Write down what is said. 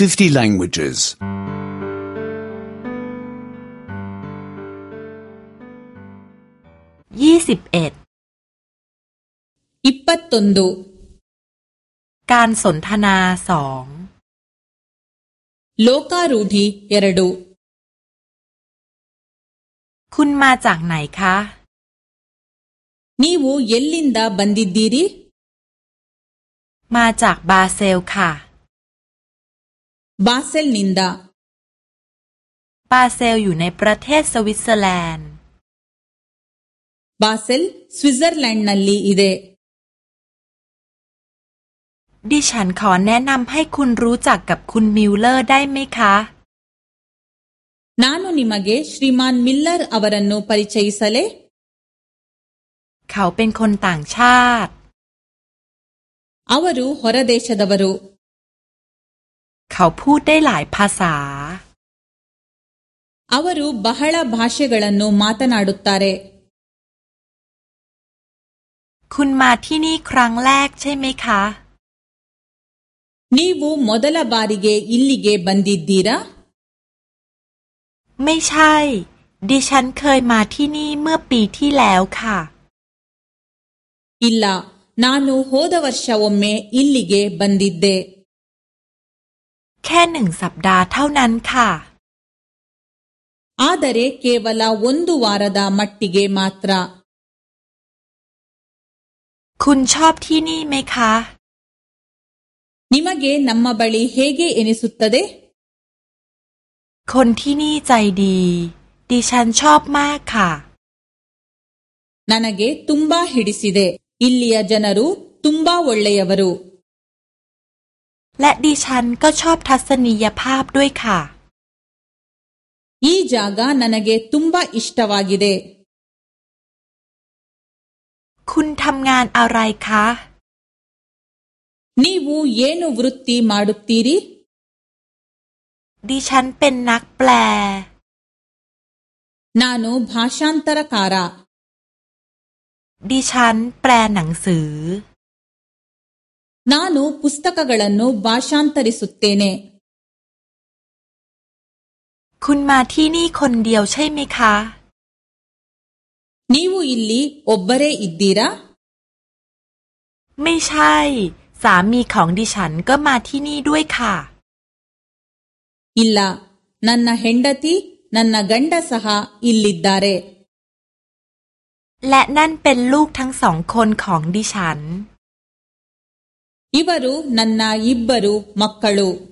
50 languages. 21ดูการสนทนาสองโลการูธีเอรดูคุณมาจากไหนคะ นี่วูเยลลินดาบันดิดีรีมาจากบาเซลค่ะ ಬಾಸೆಲ್ನಿಂದ บาเซลอยู่ในประเทศสวิตเซอร์แลนด์ ಬಾಸೆಲ್ ಸ್ವಿಟ್ಜರ್ಲೆಂಡ್ನಲ್ಲಿ ಇದೆ ดิฉันขอแนะนำให้คุณรู้จักกับคุณมิลเลอร์ได้ไหมคะ ನಾನು ನಿಮಗೆ ಶ್ರೀಮಾನ್ ಮಿಲ್ಲರ್ ಅವರನ್ನು ಪರಿಚಯಿಸಲೇ เขาเป็นคนต่างชาติ ಅವರು ಹೊರದೇಶದವರು เขาพูดได้หลายภาษา ಅವರು ಬಹಳ ಭಾಷೆಗಳನ್ನು ಮಾತನಾಡುತ್ತಾರೆ คุณมาที่นี่ครั้งแรกใช่ไหมคะ ನೀವು ಮೊದಲ ಬಾರಿಗೆ ಇಲ್ಲಿಗೆ ಬಂದಿದ್ದೀರಾ ไม่ใช่ ดิฉันเคยมาที่นี่เมื่อปีที่แล้วค่ะ ಇಲ್ಲ ನಾನು ಹೋದ ವರ್ಷ ಒಮ್ಮೆ ಇಲ್ಲಿಗೆ ಬಂದಿದ್ದೆ แค่หนึ่งสัปดาห์เท่านั้นค่ะ ಆದರೆ ಕೇವಲ ಒಂದು ವಾರದ ಮಟ್ಟಿಗೆ ಮಾತ್ರ คุณชอบที่นี่ไหมคะ ನಿಮಗೆ ನಮ್ಮ ಬಳಿ ಹೇಗೆ ಎನಿಸುತ್ತದೆ คนที่นี่ใจดี ดิฉันชอบมากค่ะ ನನಗೆ ತುಂಬಾ ಹಿಡಿಸಿದೆ ಇಲ್ಲಿಯ ಜನರು ತುಂಬಾ ಒಳ್ಳೆಯವರು และดิฉันก็ชอบทัศนียภาพด้วยค่ะ ಈ ಜಾಗ ನನಗೆ ತುಂಬಾ ಇಷ್ಟವಾಗಿದೆ คุณทำงานอะไรคะ ನೀವು ಏನು ವೃತ್ತಿ ಮಾಡುತ್ತೀರಿ ดิฉันเป็นนักแปล ನಾನು ಭಾಷಾಂತರಕಾರ ดิฉันแปลหนังสือ ನಾನು ಪುಸ್ತಕಗಳನ್ನು ಭಾಷಾಂತರಿಸುತ್ತೇನೆ คุณมาที่นี่คนเดียวใช่ไหมคะ ನೀವು ಇಲ್ಲಿ ಒಬ್ಬರೇ ಇದ್ದೀರಾ ไม่ใช่ สามีของดิฉันก็มาที่นี่ด้วยค่ะ ಇಲ್ಲ ನನ್ನ ಹೆಂಡತಿ ನನ್ನ ಗಂಡ ಸಹ ಇಲ್ಲಿದ್ದಾರೆ และนั่นเป็นลูกทั้งสองคนของดิฉัน ಇವರು ನನ್ನ ಇಬ್ಬರು ಮಕ್ಕಳು.